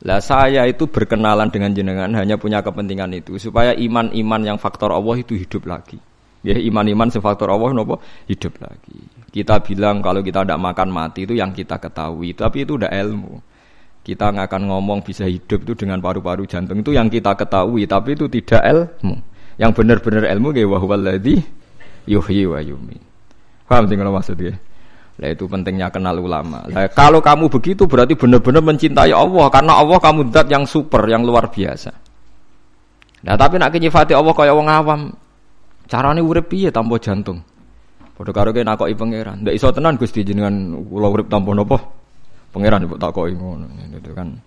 Lah saya itu berkenalan dengan jenengan hanya punya kepentingan itu supaya iman-iman yang faktor Allah itu hidup lagi. Ya iman-iman faktor Allah nopo hidup lagi. Kita bilang kalau kita tidak makan mati itu yang kita ketahui, tapi itu udah ilmu. Kita nggak akan ngomong bisa hidup itu dengan paru-paru jantung itu yang kita ketahui, tapi itu tidak ilmu. Yang benar-benar ilmu kayak wahwaladhi yuhyi wa yumi. Paham kalau maksudnya? Nah itu pentingnya kenal ulama. Nah, kalau kamu begitu berarti benar-benar mencintai Allah karena Allah kamu dat yang super, yang luar biasa. Nah tapi nak nyifati Allah kaya wong awam, carane urip piye tanpa jantung? Padha karo kene nakoki pangeran. Ndak iso tenan Gusti jenengan kula urip tanpa napa? Pangeran ibu takoki ngono. Itu kan.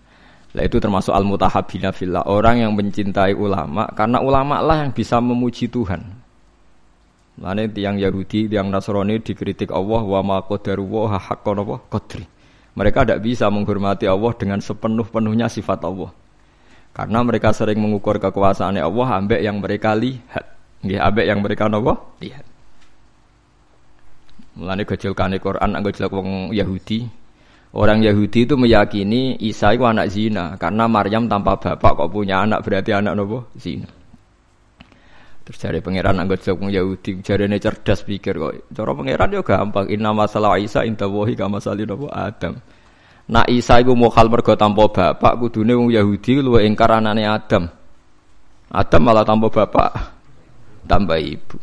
Lah itu termasuk al-mutahabbina fillah, orang yang mencintai ulama karena ulama lah yang bisa memuji Tuhan. Mane tiang Yahudi, tiang Nasrani dikritik Allah wa ma qadaru wa haqqan apa qadri. Mereka tidak bisa menghormati Allah dengan sepenuh-penuhnya sifat Allah. Karena mereka sering mengukur kekuasaan Allah ambek yang mereka lihat. Nggih, ambek yang mereka napa? Lihat. Mulane gejolkane Quran anggo jelek wong Yahudi. Orang Yahudi itu meyakini Isa itu anak zina karena Maryam tanpa bapak kok punya anak berarti anak nopo zina. Terus cari pangeran anggota jawab Yahudi, ini cerdas pikir kok. Cara pangeran yo gampang. Inna masalah Isa inta wahi kama salin Adam. Nak Isa iku hal mergo tanpa bapak, kudune wong Yahudi luwe ingkar anane Adam. Adam malah tanpa bapak, tambah ibu.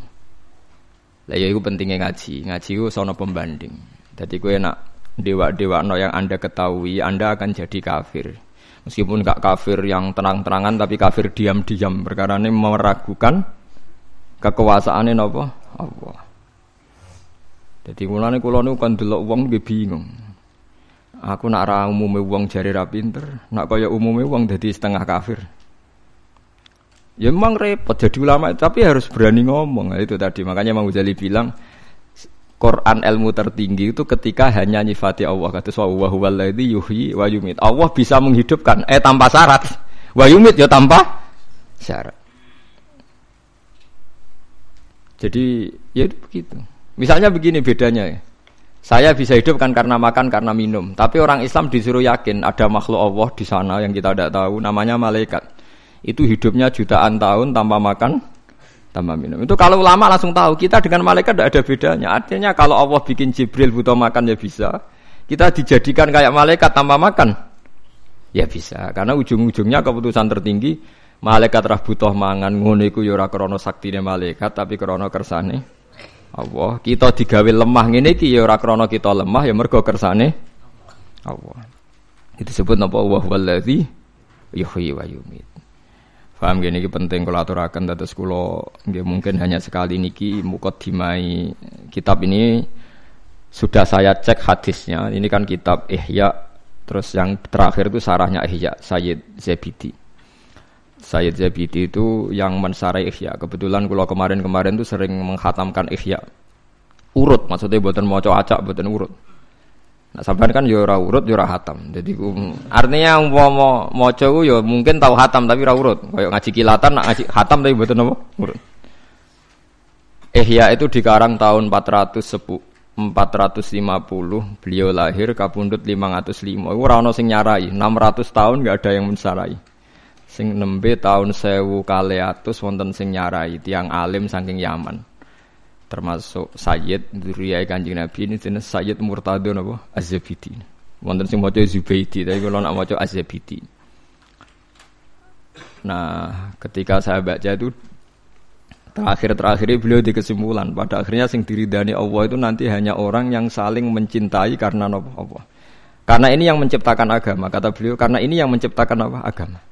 Lah ya iku pentingnya ngaji. Ngaji iku sono pembanding. Jadi gue nak dewa-dewa no yang Anda ketahui, Anda akan jadi kafir. Meskipun gak kafir yang tenang-tenangan tapi kafir diam-diam perkara ini meragukan kekuasaane napa Allah. Jadi mulane kula niku kan delok wong nggih bingung. Aku nak ra umume wong jare ra pinter nak kaya umume wong dadi setengah kafir. Ya memang repot jadi ulama tapi harus berani ngomong. Nah, itu tadi. Makanya Imam Ghazali bilang Quran ilmu tertinggi itu ketika hanya nyifati Allah. Kata wa huwallazi yuhyi wa yumit. Allah bisa menghidupkan eh tanpa syarat. Wa yumit ya tanpa syarat jadi ya itu begitu. Misalnya begini bedanya ya. Saya bisa hidup kan karena makan, karena minum. Tapi orang Islam disuruh yakin ada makhluk Allah di sana yang kita tidak tahu, namanya malaikat. Itu hidupnya jutaan tahun tanpa makan, tanpa minum. Itu kalau ulama langsung tahu, kita dengan malaikat tidak ada bedanya. Artinya kalau Allah bikin Jibril butuh makan ya bisa. Kita dijadikan kayak malaikat tanpa makan, ya bisa. Karena ujung-ujungnya keputusan tertinggi Malaikat rah butuh mangan ngono iku ya ora krana saktine malaikat tapi krana kersane Allah. Kita digawe lemah ngene iki ya ora krana kita lemah ya mergo kersane Allah. Itu disebut napa wa wallazi yuhyi wa yumit. Paham gini ini penting kalau aturakan dados nggih mungkin hanya sekali niki dimai kitab ini sudah saya cek hadisnya. Ini kan kitab Ihya terus yang terakhir itu sarahnya Ihya Sayyid Zabidi. Sayyid Zabidi itu yang mensarai Ihya. Kebetulan kalau kemarin-kemarin itu sering menghatamkan Ihya. Urut, maksudnya buatan mau acak, buatan urut. Nah, sampai kan yura ya urut, yura ya hatam. Jadi artinya mau mau mau ya mungkin tahu hatam tapi ora urut. Kayak ngaji kilatan, nak ngaji hatam tapi buatan apa? Urut. Ihya itu dikarang tahun 410 450 beliau lahir kapundut 505 itu rano sing nyarai 600 tahun nggak ada yang mensarai sing nembe tahun sewu kaleatus wonten sing nyarai tiang alim saking Yaman. Termasuk Sayyid Duriyai Kanjeng Nabi ini jenis Sayyid Murtado napa? Azabidi wonten sing maca Zubaidi tapi kalau nak maca Azabidi nah ketika saya baca itu terakhir-terakhir beliau di kesimpulan pada akhirnya sing diridani Allah itu nanti hanya orang yang saling mencintai karena apa Allah. Karena ini yang menciptakan agama kata beliau karena ini yang menciptakan apa? Agama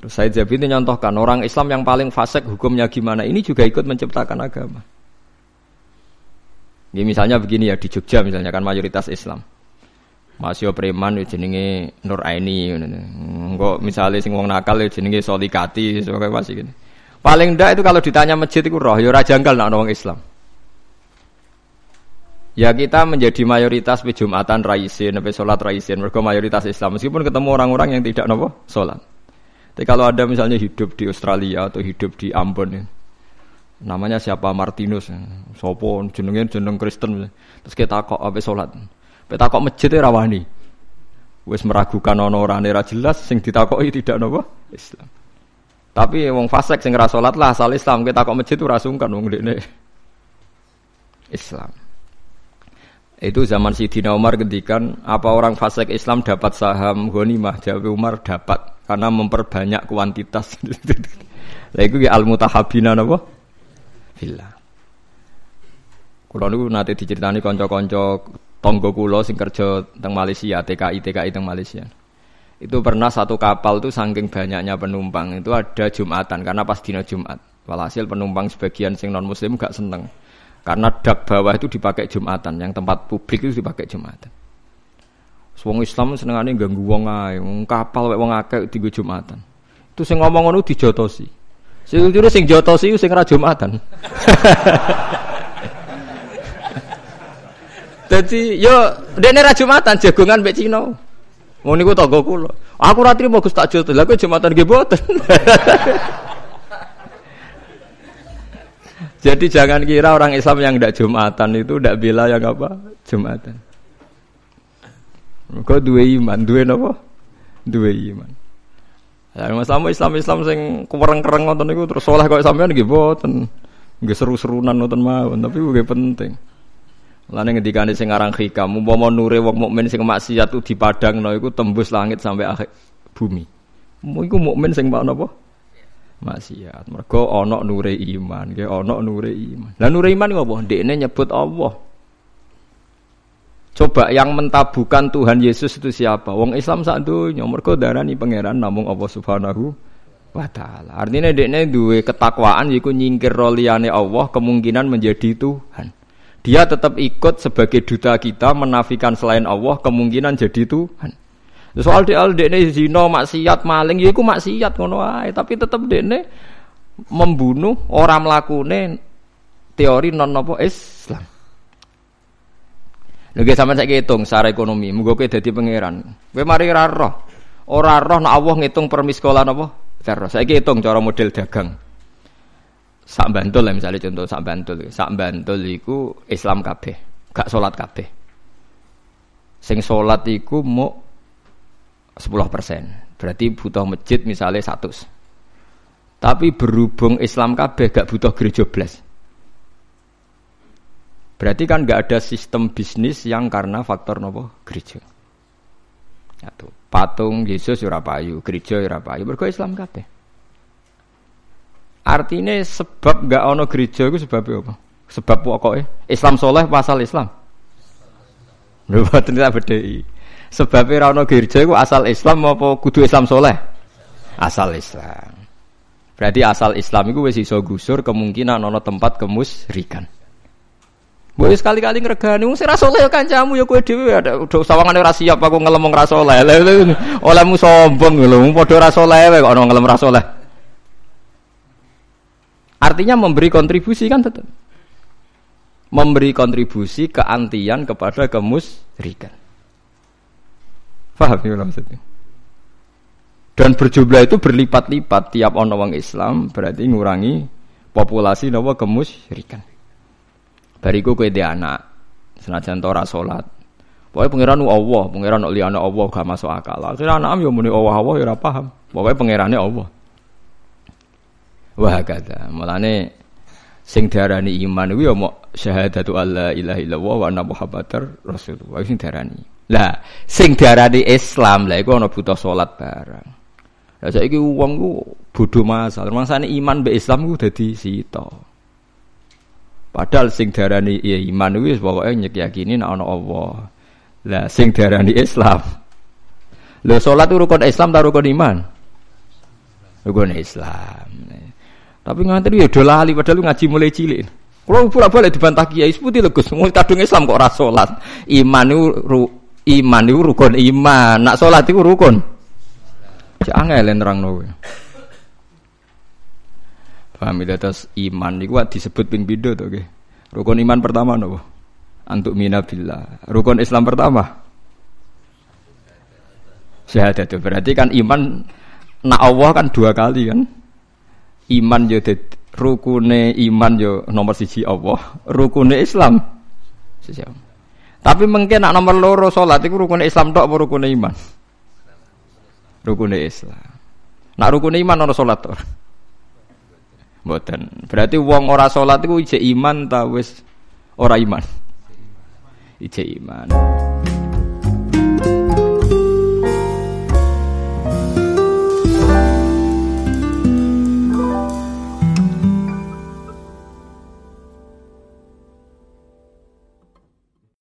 Terus Said Zabidi nyontohkan orang Islam yang paling fasik hukumnya gimana ini juga ikut menciptakan agama. Ini misalnya begini ya di Jogja misalnya kan mayoritas Islam. Masih preman ya jenenge Nur Aini Enggak misalnya sing wong nakal ya jenenge Solikati sebagai masih gini. Paling ndak itu kalau ditanya masjid itu roh ya ora janggal nak orang Islam. Ya kita menjadi mayoritas di Jumatan raisin, sampai sholat raisin, mereka mayoritas Islam. Meskipun ketemu orang-orang yang tidak nopo sholat. Tapi kalau ada misalnya hidup di Australia atau hidup di Ambon ya, namanya siapa? Martinus, ya. sopo? Jenengnya jeneng Kristen, terus kita kok apa sholat, kita kok masjid rawani, Wis meragukan ana orane ra jelas sing ditakoki tidak napa Islam. Tapi wong fasik sing ora salat lah asal Islam. Kita kok masjid ora sungkan wong dekne Islam. Itu zaman Sidina Umar ketika apa orang fasik Islam dapat saham ghanimah, jawab Umar dapat karena memperbanyak kuantitas. Lah iku al mutahabina napa? Fillah. Kulo niku nate diceritani kanca-kanca tangga kula sing kerja teng Malaysia, TKI TKI teng Malaysia. Itu pernah satu kapal tuh saking banyaknya penumpang itu ada Jumatan karena pas dina Jumat. Walhasil penumpang sebagian sing non muslim gak seneng. Karena dak bawah itu dipakai Jumatan, yang tempat publik itu dipakai Jumatan. Wong Islam senengane ganggu wong ae, wong kapal wong akeh digo Jumatan. Itu sing ngomong ngono dijotosi. Sing jure sing jotosi sing ora Jumatan. Dadi yo dekne ra Jumatan jagongan mek Cina. Mau niku tangga kula. Aku ra trimo Gus tak jotos. Lah Jumatan nggih mboten. Jadi jangan kira orang Islam yang tidak Jumatan itu tidak bila yang apa? Jumatan. Kau dua iman, dua apa? Dua iman. Ya, masalah Islam Islam sing kurang kereng nonton itu terus soleh kau sampean nggih boten. Nggih seru-serunan nonton mawon, tapi nggih penting. Lane ngendikane sing aran hikam, umpama nure wong mukmin sing maksiat di padang, iku tembus langit sampai akhir bumi. Iku mukmin sing apa? maksiat. Mergo ana nure iman, nggih ana nure iman. Lah nure iman ngopo? Ndekne nyebut Allah. Coba yang mentabukan Tuhan Yesus itu siapa? Wong Islam sak donya mergo darani pangeran namung Allah Subhanahu wa taala. Artinya dekne duwe ketakwaan yiku nyingkir roliane Allah kemungkinan menjadi Tuhan. Dia tetap ikut sebagai duta kita menafikan selain Allah kemungkinan jadi Tuhan. Soal di al dekne zina maksiat maling ya iku maksiat ngono tapi tetep dekne membunuh orang mlakune teori non nopo Islam. Lagi sama saya hitung secara ekonomi, muga kowe dadi pangeran. Kowe mari ora roh. Ora roh nek Allah ngitung per miskola napa? Terus saya hitung cara model dagang. Sak Bantul lah misalnya contoh sak Bantul. Sak Bantul iku Islam kabeh, gak salat kabeh. Sing salat iku mau 10%. Berarti butuh masjid misalnya 100. Tapi berhubung Islam kabeh gak butuh gereja blas. Berarti kan gak ada sistem bisnis yang karena faktor nopo gereja. Satu. Patung Yesus ora payu, gereja ora payu. Mergo Islam kabeh. Artinya sebab gak ono gereja itu sebab apa? Sebab pokoknya Islam soleh pasal Islam. Lho boten tak bedheki. Sebabnya rano gereja itu asal Islam apa kudu Islam soleh? Asal Islam. Berarti asal Islam itu wis iso gusur kemungkinan ono tempat kemusrikan. Boleh sekali-kali ngregani wong sira saleh kancamu ya kowe dhewe ada udah sawangane ora siap aku ngelem ora saleh. Olehmu sombong lho, padha ora saleh kok ono ngelem. Artinya memberi kontribusi kan tetap. Memberi kontribusi keantian kepada kemusrikan. Paham ya maksudnya? Dan berjumlah itu berlipat-lipat tiap wong Islam berarti ngurangi populasi nawa kemusyrikan. Bariku kowe dhe anak senajan ora salat. Pokoke pangeran Allah, pangeran liyane Allah gak masuk akal. Akhirnya anak yo muni Allah Allah ya ora paham. Pokoke pangerane Allah. Wah kata, mulane sing diarani iman kuwi yo mok syahadatu alla ilaha illallah wa anna muhammadar rasulullah sing diarani. Lah, sing diarani Islam lah iku ana butuh salat barang. Lah saiki wong ku bodho masal. Mangsane iman mbek Islam ku dadi sita. Padahal sing diarani ya iman kuwi pokoke nyekyakini nek ana Allah. Lah sing diarani Islam. Lho salat rukun Islam ta rukun iman? Rukun Islam. Tapi ngantri ya do lali padahal ngaji mulai cilik. Kalau pura balik dibantah kiai, seputi lho Gus, kadung Islam kok ora salat. Iman itu iman itu rukun iman, nak sholat itu rukun. Cek angel nerangno. Paham ya terus iman itu disebut ping bidho to nggih. Rukun iman pertama nopo? Antuk minabillah. Rukun Islam pertama syahadat itu berarti kan iman nak Allah kan dua kali kan iman yo rukune iman yo nomor siji Allah rukune Islam Allah tapi mungkin nak nomor loro sholat itu rukun Islam tok apa rukun iman? rukun Islam. Nak rukun iman ana salat to. Mboten. Berarti wong ora salat iku ijek iman ta wis ora iman. Ijek iman.